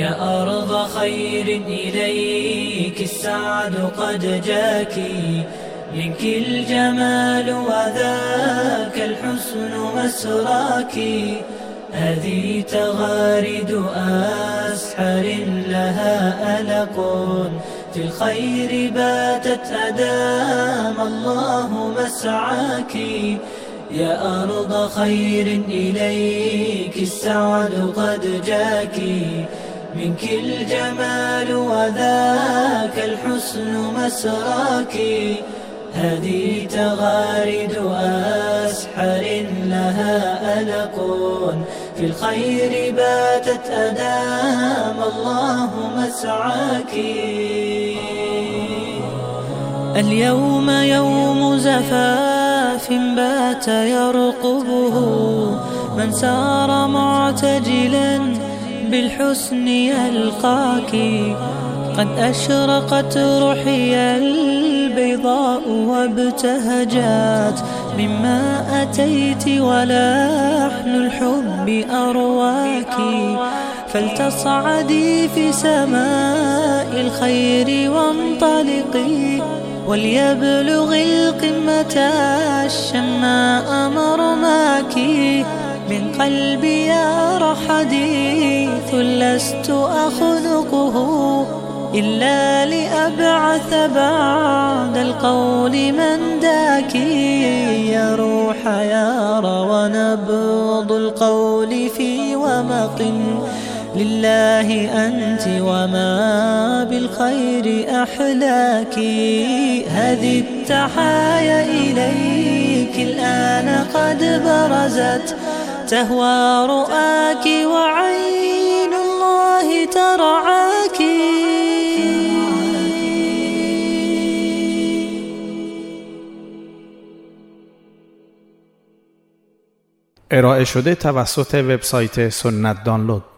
يا أرض خير إليك السعد قد جاك. منك الجمال وذاك الحسن مسراك هذه تغارد أسحر لها ألق. في الخير باتت أدام الله مسعاك. يا أرض خير إليك السعد قد جاك. منك الجمال وذاك الحسن مسراك. هذه تغارد أسحر لها ألق. في الخير باتت أدام الله مسعاك. اليوم يوم زفاف بات يرقبه. من سار معتجلا بالحسن يلقاك قد أشرقت روحي البيضاء وابتهجت مما أتيت ولحن الحب أرواك فلتصعدي في سماء الخير وانطلقي وليبلغ القمة الشماء مرماك. من قلبي يا حديث لست أخنقه إلا لأبعث بعد القول من ذاك يا روح يا ونبض القول في ومق لله أنت وما بالخير أحلاك هذه التحايا إليك الآن قد برزت تهوى رؤاك وعين الله ترعاك. ارائه شده توسط وبسایت سنت دانلود.